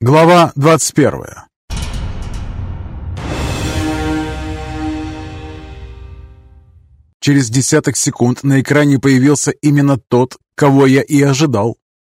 Глава 21 Через десяток секунд на экране появился именно тот, кого я и ожидал.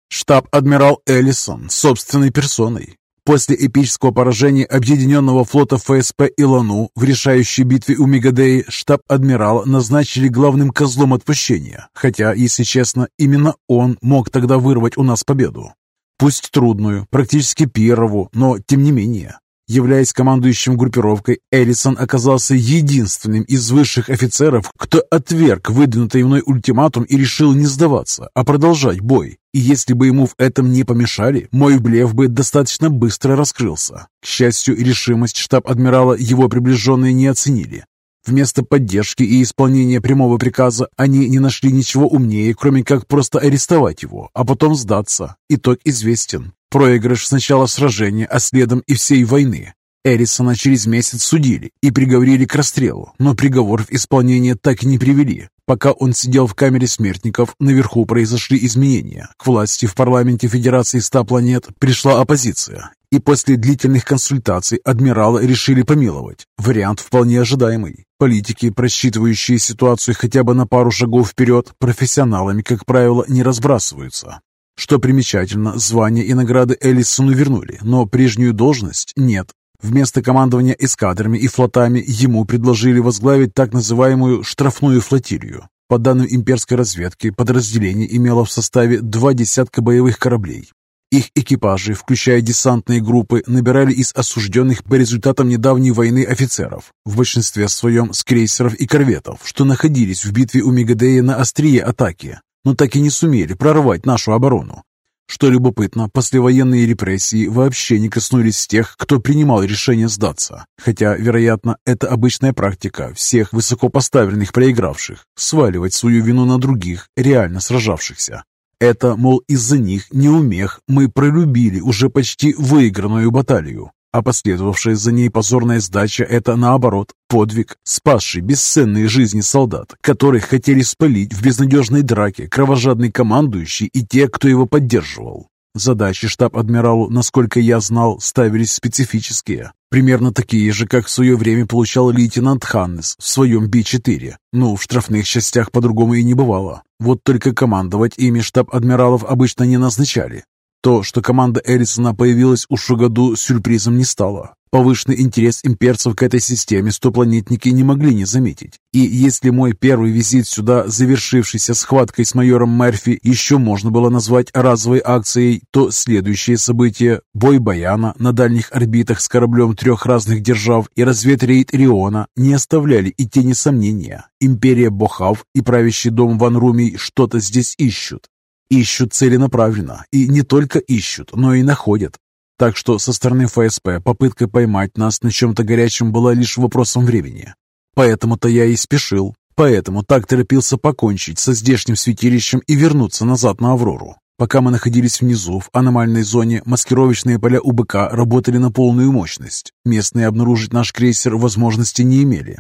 Штаб-адмирал Эллисон собственной персоной. После эпического поражения объединенного флота ФСП Илону в решающей битве у Мегадеи штаб-адмирала назначили главным козлом отпущения, хотя, если честно, именно он мог тогда вырвать у нас победу. Пусть трудную, практически первую, но тем не менее. Являясь командующим группировкой, Эллисон оказался единственным из высших офицеров, кто отверг выдвинутый мной ультиматум и решил не сдаваться, а продолжать бой. И если бы ему в этом не помешали, мой блеф бы достаточно быстро раскрылся. К счастью, решимость штаб-адмирала его приближенные не оценили. Вместо поддержки и исполнения прямого приказа они не нашли ничего умнее, кроме как просто арестовать его, а потом сдаться. Итог известен. Проигрыш с начала сражения, а следом и всей войны. Эрисона через месяц судили и приговорили к расстрелу, но приговор в исполнение так и не привели. Пока он сидел в камере смертников, наверху произошли изменения. К власти в парламенте Федерации 100 планет пришла оппозиция, и после длительных консультаций адмирала решили помиловать. Вариант вполне ожидаемый. Политики, просчитывающие ситуацию хотя бы на пару шагов вперед, профессионалами, как правило, не разбрасываются. Что примечательно, звания и награды Эллисону вернули, но прежнюю должность нет. Вместо командования эскадрами и флотами ему предложили возглавить так называемую «штрафную флотилию». По данным имперской разведки, подразделение имело в составе два десятка боевых кораблей. Их экипажи, включая десантные группы, набирали из осужденных по результатам недавней войны офицеров, в большинстве своем с крейсеров и корветов, что находились в битве у Мегадея на острие атаки но так и не сумели прорвать нашу оборону. Что любопытно, послевоенные репрессии вообще не коснулись тех, кто принимал решение сдаться. Хотя, вероятно, это обычная практика всех высокопоставленных проигравших – сваливать свою вину на других, реально сражавшихся. Это, мол, из-за них, неумех, мы пролюбили уже почти выигранную баталию. А последовавшая за ней позорная сдача – это, наоборот, подвиг, спасший бесценные жизни солдат, которых хотели спалить в безнадежной драке кровожадный командующий и те, кто его поддерживал. Задачи штаб-адмиралу, насколько я знал, ставились специфические. Примерно такие же, как в свое время получал лейтенант Ханнес в своем Би-4. Ну, в штрафных частях по-другому и не бывало. Вот только командовать ими штаб-адмиралов обычно не назначали. То, что команда Эллисона появилась у Шугаду, сюрпризом не стало. Повышенный интерес имперцев к этой системе стопланетники не могли не заметить. И если мой первый визит сюда, завершившийся схваткой с майором Мерфи, еще можно было назвать разовой акцией, то следующие события – бой Баяна на дальних орбитах с кораблем трех разных держав и разведрейд Риона – не оставляли и тени сомнения. Империя Бохав и правящий дом Ван Румий что-то здесь ищут. Ищут целенаправленно, и не только ищут, но и находят. Так что со стороны ФСП попытка поймать нас на чем-то горячем была лишь вопросом времени. Поэтому-то я и спешил, поэтому так торопился покончить со здешним святилищем и вернуться назад на Аврору. Пока мы находились внизу, в аномальной зоне, маскировочные поля УБК работали на полную мощность. Местные обнаружить наш крейсер возможности не имели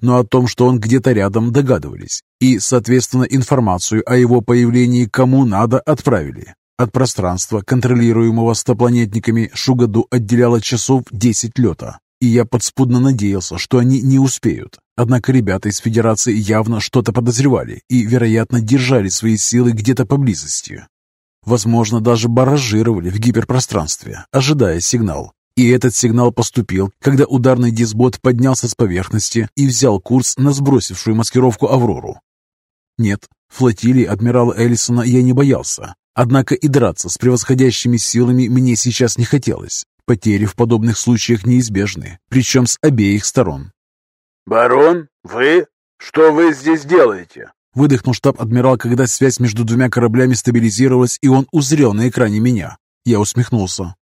но о том, что он где-то рядом, догадывались, и, соответственно, информацию о его появлении кому надо отправили. От пространства, контролируемого стопланетниками, Шугаду отделяло часов 10 лета, и я подспудно надеялся, что они не успеют. Однако ребята из Федерации явно что-то подозревали и, вероятно, держали свои силы где-то поблизости. Возможно, даже баражировали в гиперпространстве, ожидая сигнал. И этот сигнал поступил, когда ударный дисбот поднялся с поверхности и взял курс на сбросившую маскировку «Аврору». Нет, флотилии адмирала Эллисона я не боялся. Однако и драться с превосходящими силами мне сейчас не хотелось. Потери в подобных случаях неизбежны, причем с обеих сторон. «Барон, вы? Что вы здесь делаете?» Выдохнул штаб-адмирал, когда связь между двумя кораблями стабилизировалась, и он узрел на экране меня. Я усмехнулся.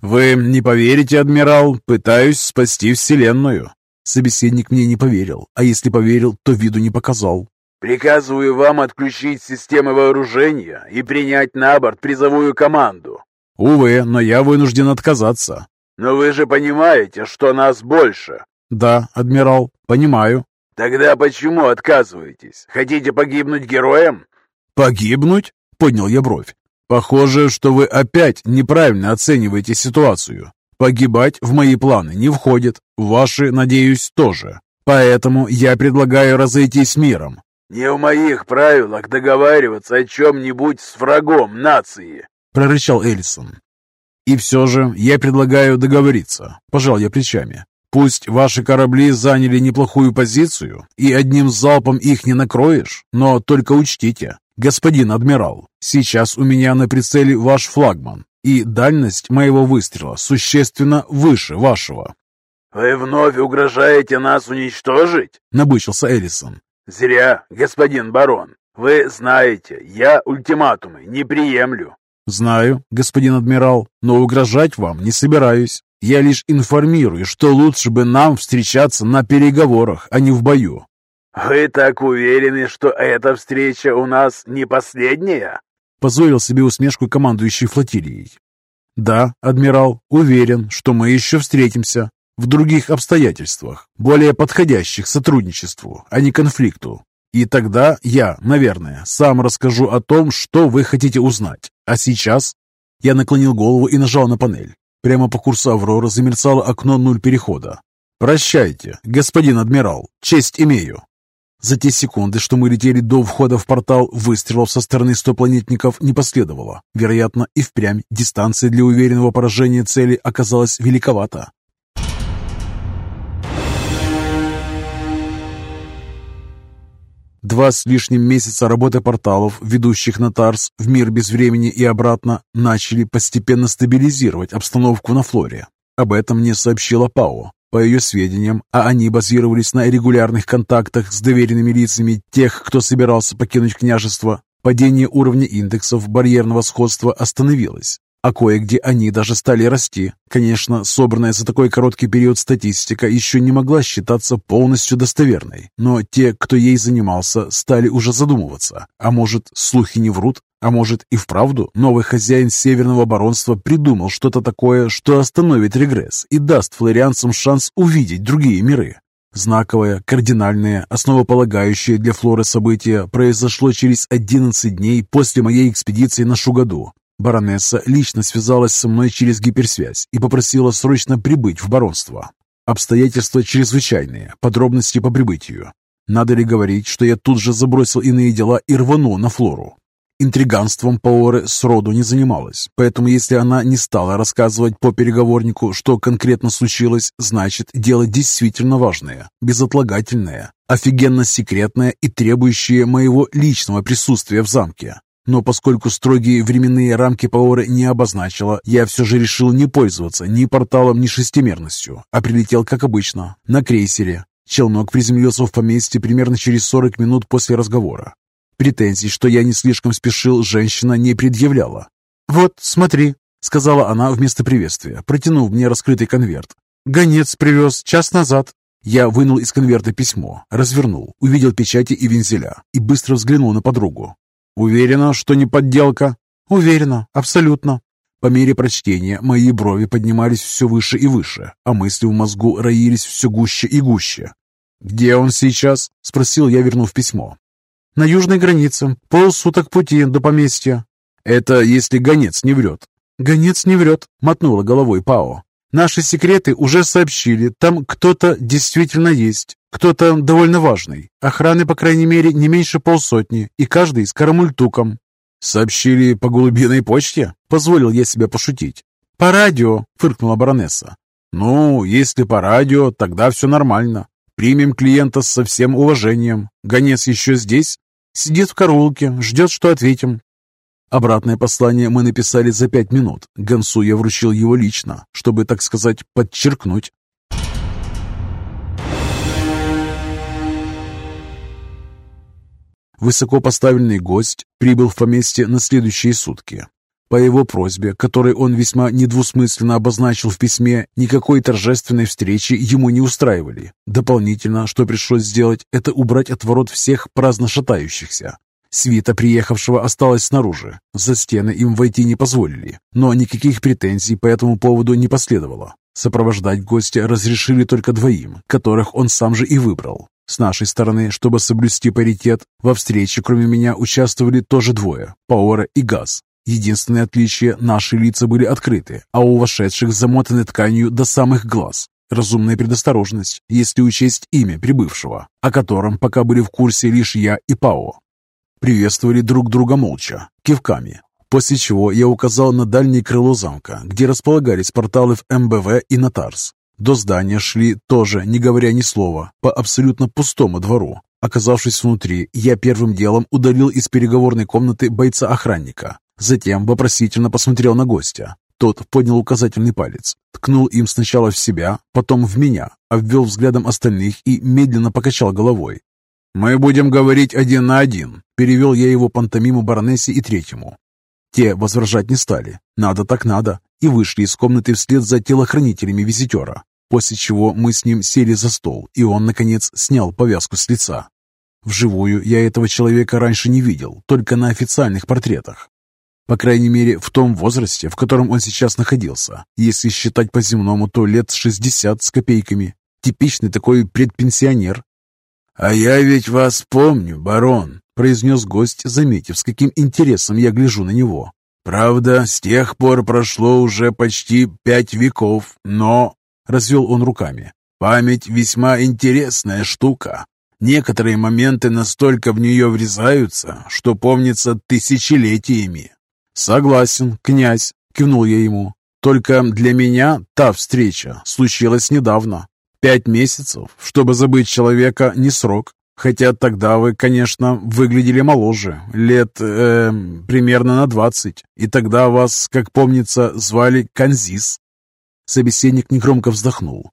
«Вы не поверите, адмирал, пытаюсь спасти Вселенную». Собеседник мне не поверил, а если поверил, то виду не показал. «Приказываю вам отключить системы вооружения и принять на борт призовую команду». «Увы, но я вынужден отказаться». «Но вы же понимаете, что нас больше». «Да, адмирал, понимаю». «Тогда почему отказываетесь? Хотите погибнуть героем?» «Погибнуть?» — поднял я бровь. Похоже, что вы опять неправильно оцениваете ситуацию. Погибать в мои планы не входит, ваши, надеюсь, тоже. Поэтому я предлагаю разойтись миром. «Не в моих правилах договариваться о чем-нибудь с врагом нации», — прорычал Эллисон. «И все же я предлагаю договориться», — пожал я плечами. «Пусть ваши корабли заняли неплохую позицию, и одним залпом их не накроешь, но только учтите, господин адмирал, сейчас у меня на прицеле ваш флагман, и дальность моего выстрела существенно выше вашего». «Вы вновь угрожаете нас уничтожить?» — набычился Эллисон. «Зря, господин барон. Вы знаете, я ультиматумы не приемлю». «Знаю, господин адмирал, но угрожать вам не собираюсь. Я лишь информирую, что лучше бы нам встречаться на переговорах, а не в бою». «Вы так уверены, что эта встреча у нас не последняя?» Позволил себе усмешку командующий флотилией. «Да, адмирал, уверен, что мы еще встретимся в других обстоятельствах, более подходящих сотрудничеству, а не конфликту. И тогда я, наверное, сам расскажу о том, что вы хотите узнать. А сейчас я наклонил голову и нажал на панель. Прямо по курсу Аврора замерцало окно нуль перехода. «Прощайте, господин адмирал, честь имею». За те секунды, что мы летели до входа в портал, выстрелов со стороны стопланетников не последовало. Вероятно, и впрямь дистанция для уверенного поражения цели оказалась великовата. Два с лишним месяца работы порталов, ведущих на Тарс в мир без времени и обратно, начали постепенно стабилизировать обстановку на Флоре. Об этом мне сообщила ПАО. По ее сведениям, а они базировались на регулярных контактах с доверенными лицами тех, кто собирался покинуть княжество, падение уровня индексов барьерного сходства остановилось а кое-где они даже стали расти. Конечно, собранная за такой короткий период статистика еще не могла считаться полностью достоверной, но те, кто ей занимался, стали уже задумываться. А может, слухи не врут? А может и вправду новый хозяин Северного баронства придумал что-то такое, что остановит регресс и даст флорианцам шанс увидеть другие миры? Знаковое, кардинальное, основополагающее для флоры событие произошло через 11 дней после моей экспедиции на Шугаду. Баронесса лично связалась со мной через гиперсвязь и попросила срочно прибыть в баронство. Обстоятельства чрезвычайные, подробности по прибытию. Надо ли говорить, что я тут же забросил иные дела и рванул на Флору? Интриганством Паоры сроду не занималась, поэтому если она не стала рассказывать по переговорнику, что конкретно случилось, значит, дело действительно важное, безотлагательное, офигенно секретное и требующее моего личного присутствия в замке. Но поскольку строгие временные рамки Паоры не обозначила, я все же решил не пользоваться ни порталом, ни шестимерностью, а прилетел, как обычно, на крейсере. Челнок приземлился в поместье примерно через 40 минут после разговора. Претензий, что я не слишком спешил, женщина не предъявляла. «Вот, смотри», — сказала она вместо приветствия, протянув мне раскрытый конверт. «Гонец привез час назад». Я вынул из конверта письмо, развернул, увидел печати и вензеля и быстро взглянул на подругу. «Уверена, что не подделка?» «Уверена, абсолютно». По мере прочтения мои брови поднимались все выше и выше, а мысли в мозгу роились все гуще и гуще. «Где он сейчас?» — спросил я, вернув письмо. «На южной границе. Полсуток пути до поместья». «Это если гонец не врет». «Гонец не врет», — мотнула головой Пао. «Наши секреты уже сообщили. Там кто-то действительно есть. Кто-то довольно важный. Охраны, по крайней мере, не меньше полсотни, и каждый с карамультуком. «Сообщили по голубиной почте?» — позволил я себе пошутить. «По радио», — фыркнула баронесса. «Ну, если по радио, тогда все нормально. Примем клиента со всем уважением. Гонец еще здесь?» «Сидит в караулке, ждет, что ответим». Обратное послание мы написали за пять минут. Гонцу я вручил его лично, чтобы, так сказать, подчеркнуть. Высокопоставленный гость прибыл в поместье на следующие сутки. По его просьбе, которой он весьма недвусмысленно обозначил в письме, никакой торжественной встречи ему не устраивали. Дополнительно, что пришлось сделать, это убрать от ворот всех праздно шатающихся. Свита приехавшего осталась снаружи. За стены им войти не позволили, но никаких претензий по этому поводу не последовало. Сопровождать гостя разрешили только двоим, которых он сам же и выбрал. С нашей стороны, чтобы соблюсти паритет, во встрече кроме меня участвовали тоже двое – Паора и Газ. Единственное отличие – наши лица были открыты, а у вошедших замотаны тканью до самых глаз. Разумная предосторожность, если учесть имя прибывшего, о котором пока были в курсе лишь я и Пао. Приветствовали друг друга молча, кивками, после чего я указал на дальнее крыло замка, где располагались порталы в МБВ и на Тарс. До здания шли тоже, не говоря ни слова, по абсолютно пустому двору. Оказавшись внутри, я первым делом удалил из переговорной комнаты бойца-охранника. Затем вопросительно посмотрел на гостя. Тот поднял указательный палец, ткнул им сначала в себя, потом в меня, обвел взглядом остальных и медленно покачал головой. «Мы будем говорить один на один», — перевел я его пантомиму баронессе и третьему. Те возражать не стали. Надо так надо. И вышли из комнаты вслед за телохранителями визитера. После чего мы с ним сели за стол, и он, наконец, снял повязку с лица. Вживую я этого человека раньше не видел, только на официальных портретах. По крайней мере, в том возрасте, в котором он сейчас находился. Если считать по-земному, то лет 60 с копейками. Типичный такой предпенсионер. «А я ведь вас помню, барон», произнес гость, заметив, с каким интересом я гляжу на него. «Правда, с тех пор прошло уже почти пять веков, но...» — развел он руками. «Память весьма интересная штука. Некоторые моменты настолько в нее врезаются, что помнится тысячелетиями». «Согласен, князь», — кивнул я ему. «Только для меня та встреча случилась недавно. Пять месяцев, чтобы забыть человека, не срок. Хотя тогда вы, конечно, выглядели моложе, лет э, примерно на двадцать, и тогда вас, как помнится, звали Канзис. Собеседник негромко вздохнул.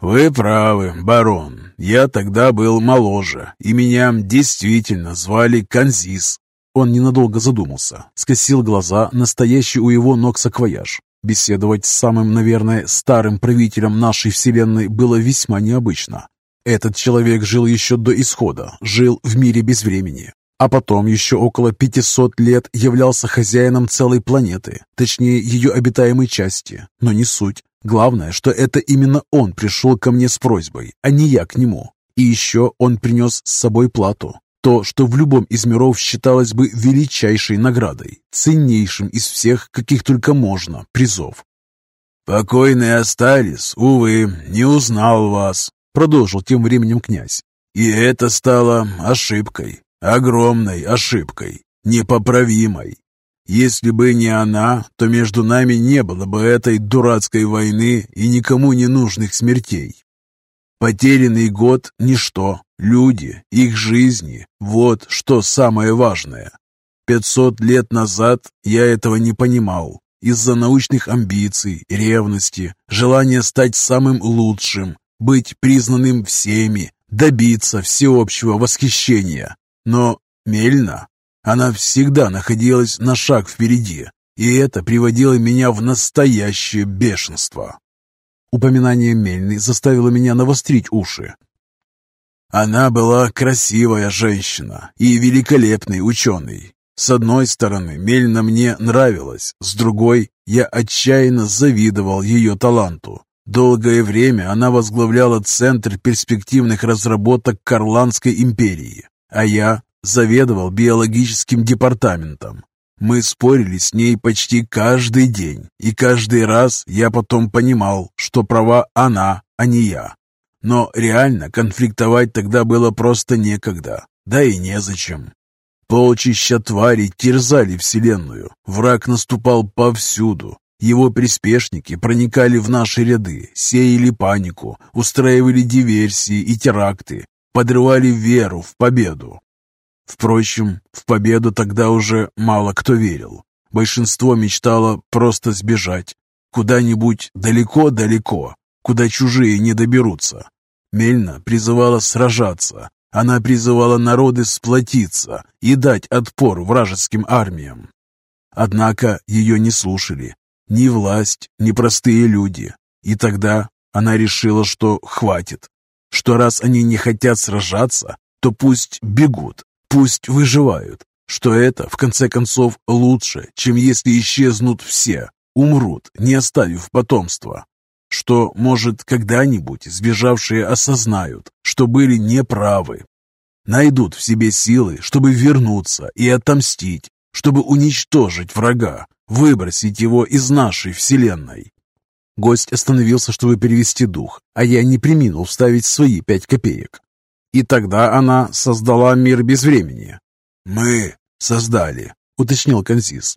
«Вы правы, барон. Я тогда был моложе, и меня действительно звали Канзис». Он ненадолго задумался, скосил глаза, настоящий у его ног саквояж. Беседовать с самым, наверное, старым правителем нашей вселенной было весьма необычно. Этот человек жил еще до исхода, жил в мире без времени, а потом еще около 500 лет являлся хозяином целой планеты, точнее ее обитаемой части, но не суть. Главное, что это именно он пришел ко мне с просьбой, а не я к нему. И еще он принес с собой плату. То, что в любом из миров считалось бы величайшей наградой, ценнейшим из всех, каких только можно, призов. «Покойный Астарис, увы, не узнал вас», Продолжил тем временем князь. И это стало ошибкой, огромной ошибкой, непоправимой. Если бы не она, то между нами не было бы этой дурацкой войны и никому не нужных смертей. Потерянный год – ничто, люди, их жизни – вот что самое важное. Пятьсот лет назад я этого не понимал. Из-за научных амбиций, ревности, желания стать самым лучшим, быть признанным всеми, добиться всеобщего восхищения. Но Мельна, она всегда находилась на шаг впереди, и это приводило меня в настоящее бешенство. Упоминание Мельны заставило меня навострить уши. Она была красивая женщина и великолепный ученый. С одной стороны, Мельна мне нравилась, с другой, я отчаянно завидовал ее таланту. Долгое время она возглавляла Центр перспективных разработок Карландской империи, а я заведовал биологическим департаментом. Мы спорили с ней почти каждый день, и каждый раз я потом понимал, что права она, а не я. Но реально конфликтовать тогда было просто некогда, да и незачем. Полчища тварей терзали Вселенную, враг наступал повсюду, его приспешники проникали в наши ряды, сеяли панику, устраивали диверсии и теракты, подрывали веру в победу. Впрочем, в победу тогда уже мало кто верил. Большинство мечтало просто сбежать куда-нибудь далеко-далеко, куда чужие не доберутся. Мельна призывала сражаться, она призывала народы сплотиться и дать отпор вражеским армиям. Однако ее не слушали, ни власть, ни простые люди. И тогда она решила, что хватит. Что раз они не хотят сражаться, то пусть бегут, пусть выживают. Что это, в конце концов, лучше, чем если исчезнут все, умрут, не оставив потомства. Что, может, когда-нибудь сбежавшие осознают, что были неправы. Найдут в себе силы, чтобы вернуться и отомстить, чтобы уничтожить врага, выбросить его из нашей вселенной. Гость остановился, чтобы перевести дух, а я не приминул вставить свои пять копеек. И тогда она создала мир без времени. «Мы создали», — уточнил Конзис.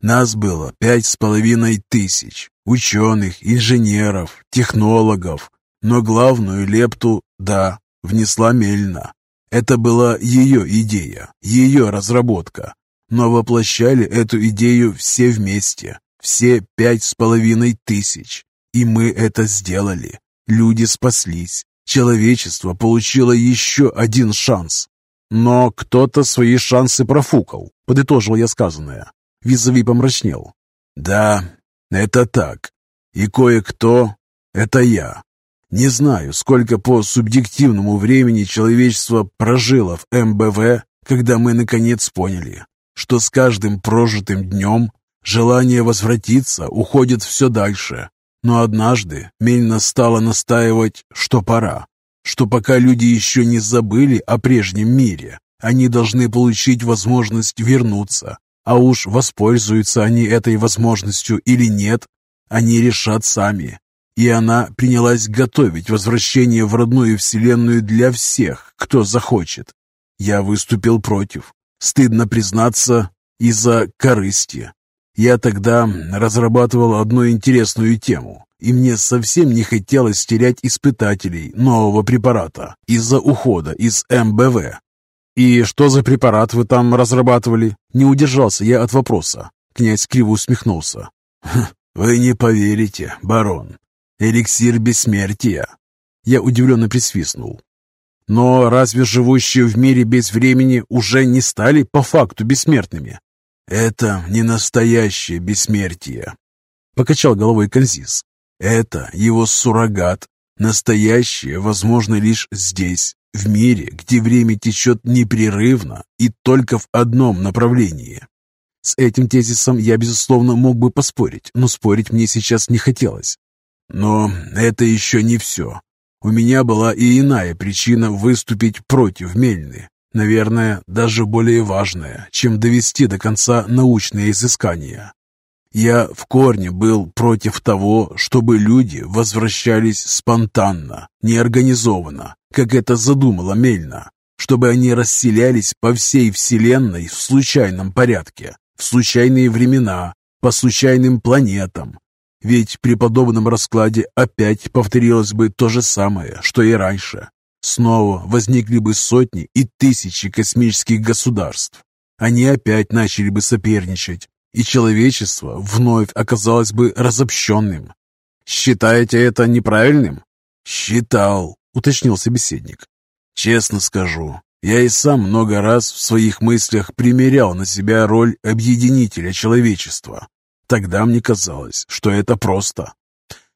«Нас было пять с половиной тысяч ученых, инженеров, технологов, но главную лепту, да, внесла Мельна. Это была ее идея, ее разработка, но воплощали эту идею все вместе, все пять с половиной тысяч. И мы это сделали. Люди спаслись. Человечество получило еще один шанс. Но кто-то свои шансы профукал, подытожил я сказанное. Визави помрачнел. Да, это так. И кое-кто — это я. Не знаю, сколько по субъективному времени человечество прожило в МБВ, когда мы наконец поняли, что с каждым прожитым днем желание возвратиться уходит все дальше. Но однажды Мельна стала настаивать, что пора, что пока люди еще не забыли о прежнем мире, они должны получить возможность вернуться, а уж воспользуются они этой возможностью или нет, они решат сами. И она принялась готовить возвращение в родную вселенную для всех, кто захочет. Я выступил против, Стыдно признаться, из-за корысти. Я тогда разрабатывал одну интересную тему, и мне совсем не хотелось терять испытателей нового препарата из-за ухода из МБВ. «И что за препарат вы там разрабатывали?» Не удержался я от вопроса. Князь криво усмехнулся. «Хм, «Вы не поверите, барон. Эликсир бессмертия». Я удивленно присвистнул. Но разве живущие в мире без времени уже не стали по факту бессмертными? Это не настоящее бессмертие, покачал головой Канзис. Это его суррогат. Настоящее возможно лишь здесь, в мире, где время течет непрерывно и только в одном направлении. С этим тезисом я, безусловно, мог бы поспорить, но спорить мне сейчас не хотелось. Но это еще не все. У меня была и иная причина выступить против Мельны. Наверное, даже более важная, чем довести до конца научные изыскания. Я в корне был против того, чтобы люди возвращались спонтанно, неорганизованно, как это задумала Мельна, чтобы они расселялись по всей Вселенной в случайном порядке, в случайные времена, по случайным планетам, ведь при подобном раскладе опять повторилось бы то же самое, что и раньше. Снова возникли бы сотни и тысячи космических государств. Они опять начали бы соперничать, и человечество вновь оказалось бы разобщенным. «Считаете это неправильным?» «Считал», — уточнил собеседник. «Честно скажу, я и сам много раз в своих мыслях примерял на себя роль объединителя человечества, Тогда мне казалось, что это просто.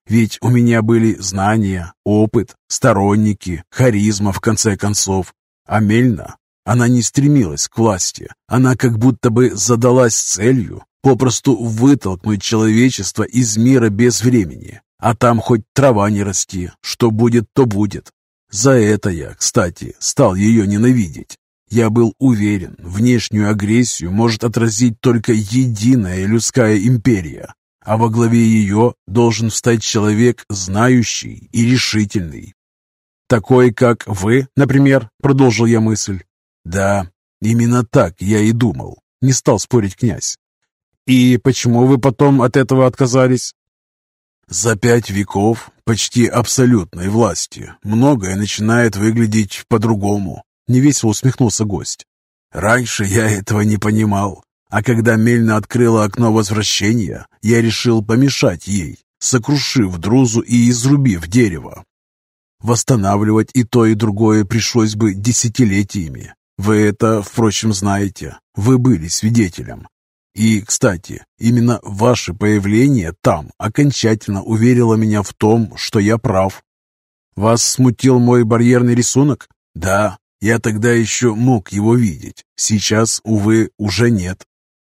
Ведь у меня были знания, опыт, сторонники, харизма, в конце концов. А Мельна, она не стремилась к власти. Она как будто бы задалась целью попросту вытолкнуть человечество из мира без времени. А там хоть трава не расти, что будет, то будет. За это я, кстати, стал ее ненавидеть. Я был уверен, внешнюю агрессию может отразить только единая людская империя, а во главе ее должен встать человек знающий и решительный. «Такой, как вы, например», — продолжил я мысль. «Да, именно так я и думал», — не стал спорить князь. «И почему вы потом от этого отказались?» За пять веков почти абсолютной власти многое начинает выглядеть по-другому. Невесело усмехнулся гость. «Раньше я этого не понимал, а когда Мельна открыла окно возвращения, я решил помешать ей, сокрушив друзу и изрубив дерево. Восстанавливать и то, и другое пришлось бы десятилетиями. Вы это, впрочем, знаете. Вы были свидетелем. И, кстати, именно ваше появление там окончательно уверило меня в том, что я прав. Вас смутил мой барьерный рисунок? Да, я тогда еще мог его видеть. Сейчас, увы, уже нет.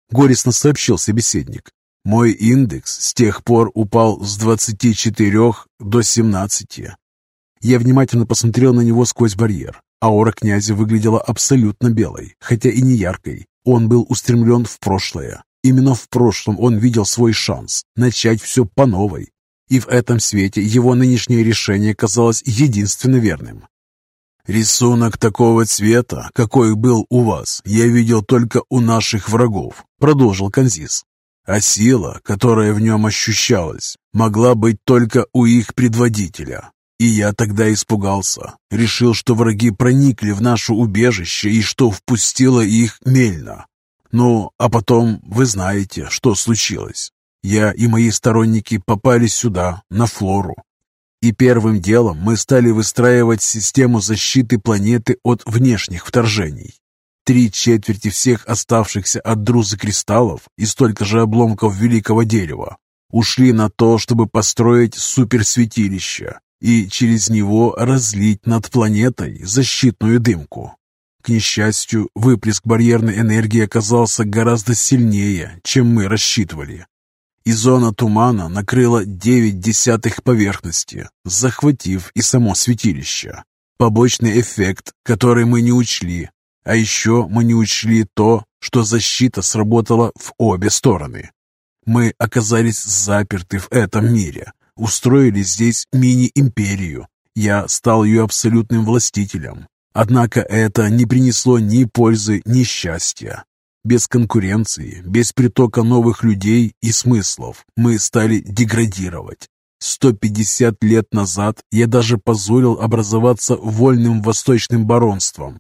Горестно сообщил собеседник. Мой индекс с тех пор упал с 24 до 17. Я внимательно посмотрел на него сквозь барьер. Аура князя выглядела абсолютно белой, хотя и не яркой. Он был устремлен в прошлое. Именно в прошлом он видел свой шанс начать все по новой. И в этом свете его нынешнее решение казалось единственно верным. «Рисунок такого цвета, какой был у вас, я видел только у наших врагов», — продолжил Канзис. «А сила, которая в нем ощущалась, могла быть только у их предводителя. И я тогда испугался. Решил, что враги проникли в наше убежище и что впустила их Мельна. Ну, а потом вы знаете, что случилось. Я и мои сторонники попали сюда, на Флору, и первым делом мы стали выстраивать систему защиты планеты от внешних вторжений. Три четверти всех оставшихся от друза кристаллов и столько же обломков великого дерева ушли на то, чтобы построить суперсвятилище и через него разлить над планетой защитную дымку. К несчастью, выплеск барьерной энергии оказался гораздо сильнее, чем мы рассчитывали и зона тумана накрыла девять десятых поверхности, захватив и само святилище. Побочный эффект, который мы не учли. А еще мы не учли то, что защита сработала в обе стороны. Мы оказались заперты в этом мире, устроили здесь мини-империю. Я стал ее абсолютным властителем. Однако это не принесло ни пользы, ни счастья. Без конкуренции, без притока новых людей и смыслов мы стали деградировать. 150 лет назад я даже позволил образоваться вольным восточным баронством.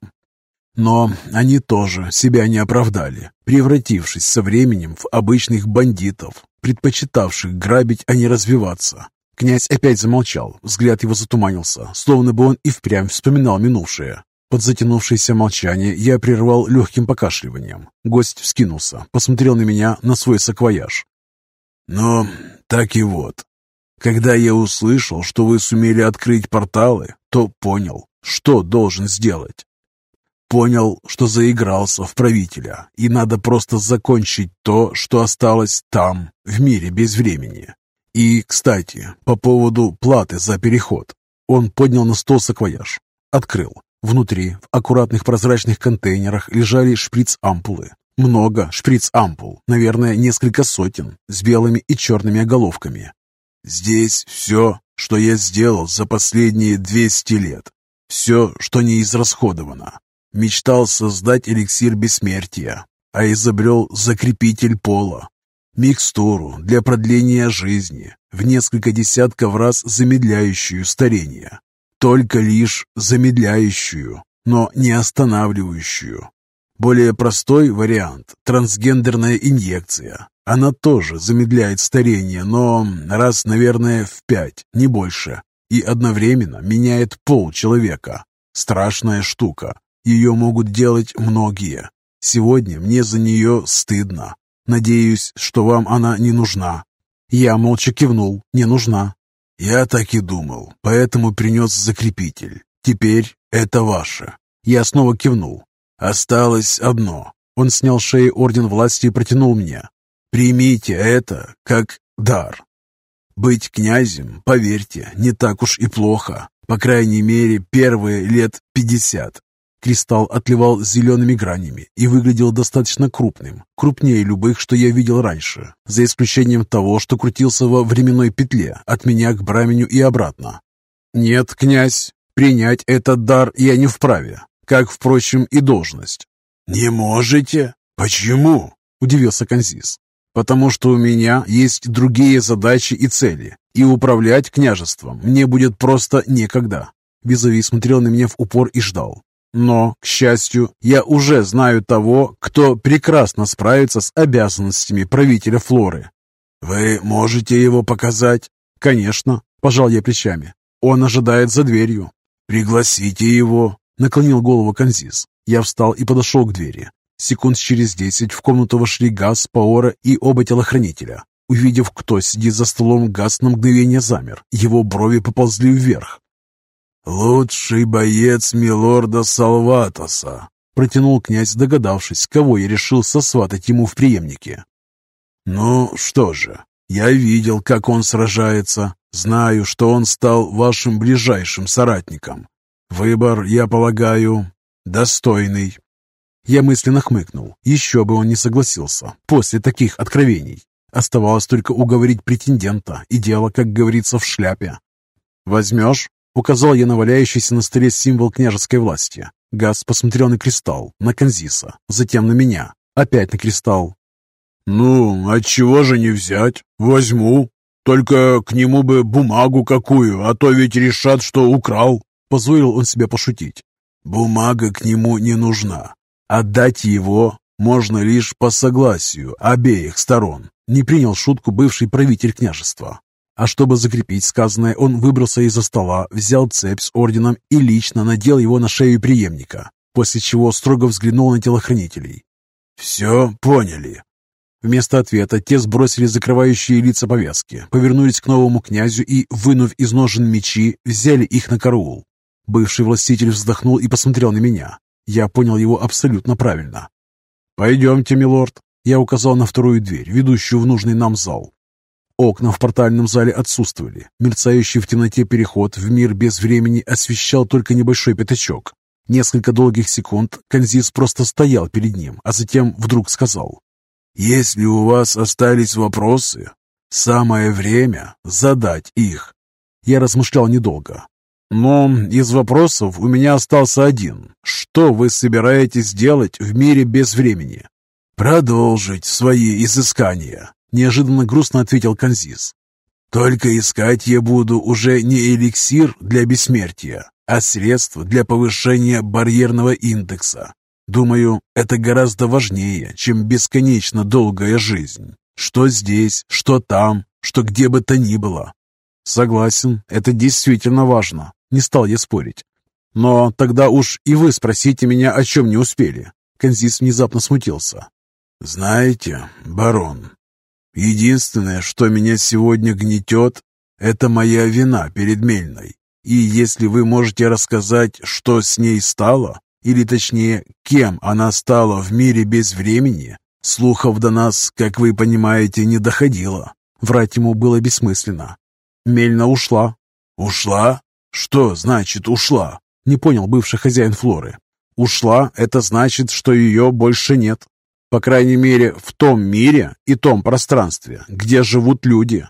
Но они тоже себя не оправдали, превратившись со временем в обычных бандитов, предпочитавших грабить, а не развиваться. Князь опять замолчал, взгляд его затуманился, словно бы он и впрямь вспоминал минувшее. Под затянувшееся молчание я прервал легким покашливанием. Гость вскинулся, посмотрел на меня, на свой саквояж. «Ну, так и вот. Когда я услышал, что вы сумели открыть порталы, то понял, что должен сделать. Понял, что заигрался в правителя, и надо просто закончить то, что осталось там, в мире без времени. И, кстати, по поводу платы за переход. Он поднял на стол саквояж, открыл. Внутри, в аккуратных прозрачных контейнерах, лежали шприц-ампулы. Много шприц-ампул, наверное, несколько сотен, с белыми и черными оголовками. Здесь все, что я сделал за последние 200 лет. Все, что не израсходовано. Мечтал создать эликсир бессмертия, а изобрел закрепитель пола. Микстуру для продления жизни, в несколько десятков раз замедляющую старение только лишь замедляющую, но не останавливающую. Более простой вариант – трансгендерная инъекция. Она тоже замедляет старение, но раз, наверное, в пять, не больше. И одновременно меняет пол человека. Страшная штука. Ее могут делать многие. Сегодня мне за нее стыдно. Надеюсь, что вам она не нужна. Я молча кивнул. Не нужна. «Я так и думал, поэтому принес закрепитель. Теперь это ваше». Я снова кивнул. «Осталось одно». Он снял шеи орден власти и протянул мне. «Примите это как дар. Быть князем, поверьте, не так уж и плохо. По крайней мере, первые лет пятьдесят. Кристалл отливал зелеными гранями и выглядел достаточно крупным, крупнее любых, что я видел раньше, за исключением того, что крутился во временной петле от меня к браменю и обратно. «Нет, князь, принять этот дар я не вправе, как, впрочем, и должность». «Не можете? Почему?» – удивился Канзис. «Потому что у меня есть другие задачи и цели, и управлять княжеством мне будет просто некогда». Визави смотрел на меня в упор и ждал. Но, к счастью, я уже знаю того, кто прекрасно справится с обязанностями правителя Флоры. Вы можете его показать? Конечно, пожал я плечами. Он ожидает за дверью. Пригласите его, наклонил голову Канзис. Я встал и подошел к двери. Секунд через десять в комнату вошли Газ, Паора и оба телохранителя. Увидев, кто сидит за столом, Газ на мгновение замер. Его брови поползли вверх. «Лучший боец милорда Салватоса», — протянул князь, догадавшись, кого я решил сосватать ему в преемнике. «Ну что же, я видел, как он сражается, знаю, что он стал вашим ближайшим соратником. Выбор, я полагаю, достойный». Я мысленно хмыкнул. Еще бы он не согласился после таких откровений. Оставалось только уговорить претендента, и дело, как говорится, в шляпе. «Возьмешь?» — указал я на валяющийся на столе символ княжеской власти. Газ посмотрел на кристалл, на Канзиса, затем на меня, опять на кристалл. «Ну, отчего же не взять? Возьму. Только к нему бы бумагу какую, а то ведь решат, что украл», — позволил он себе пошутить. «Бумага к нему не нужна. Отдать его можно лишь по согласию обеих сторон», — не принял шутку бывший правитель княжества. А чтобы закрепить сказанное, он выбрался из-за стола, взял цепь с орденом и лично надел его на шею преемника, после чего строго взглянул на телохранителей. «Все поняли?» Вместо ответа те сбросили закрывающие лица повязки, повернулись к новому князю и, вынув из ножен мечи, взяли их на караул. Бывший властитель вздохнул и посмотрел на меня. Я понял его абсолютно правильно. «Пойдемте, милорд», — я указал на вторую дверь, ведущую в нужный нам зал. Окна в портальном зале отсутствовали. Мерцающий в темноте переход в мир без времени освещал только небольшой пятачок. Несколько долгих секунд Канзис просто стоял перед ним, а затем вдруг сказал. «Если у вас остались вопросы, самое время задать их». Я размышлял недолго. «Но из вопросов у меня остался один. Что вы собираетесь делать в мире без времени?» «Продолжить свои изыскания», Неожиданно грустно ответил Канзис. «Только искать я буду уже не эликсир для бессмертия, а средство для повышения барьерного индекса. Думаю, это гораздо важнее, чем бесконечно долгая жизнь. Что здесь, что там, что где бы то ни было». «Согласен, это действительно важно», — не стал я спорить. «Но тогда уж и вы спросите меня, о чем не успели». Канзис внезапно смутился. «Знаете, барон, Единственное, что меня сегодня гнетет, это моя вина перед Мельной. И если вы можете рассказать, что с ней стало, или точнее, кем она стала в мире без времени, слухов до нас, как вы понимаете, не доходило. Врать ему было бессмысленно. Мельна ушла. Ушла? Что значит ушла? Не понял бывший хозяин Флоры. Ушла – это значит, что ее больше нет. По крайней мере, в том мире и том пространстве, где живут люди.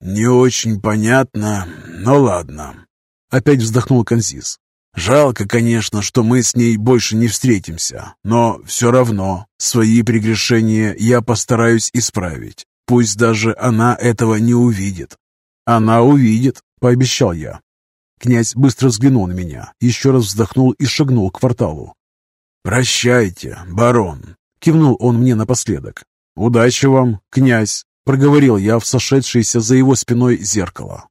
Не очень понятно, но ладно. Опять вздохнул Конзис. Жалко, конечно, что мы с ней больше не встретимся, но все равно свои прегрешения я постараюсь исправить. Пусть даже она этого не увидит. Она увидит, пообещал я. Князь быстро взглянул на меня, еще раз вздохнул и шагнул к кварталу. «Прощайте, барон. Кивнул он мне напоследок. «Удачи вам, князь!» Проговорил я в сошедшееся за его спиной зеркало.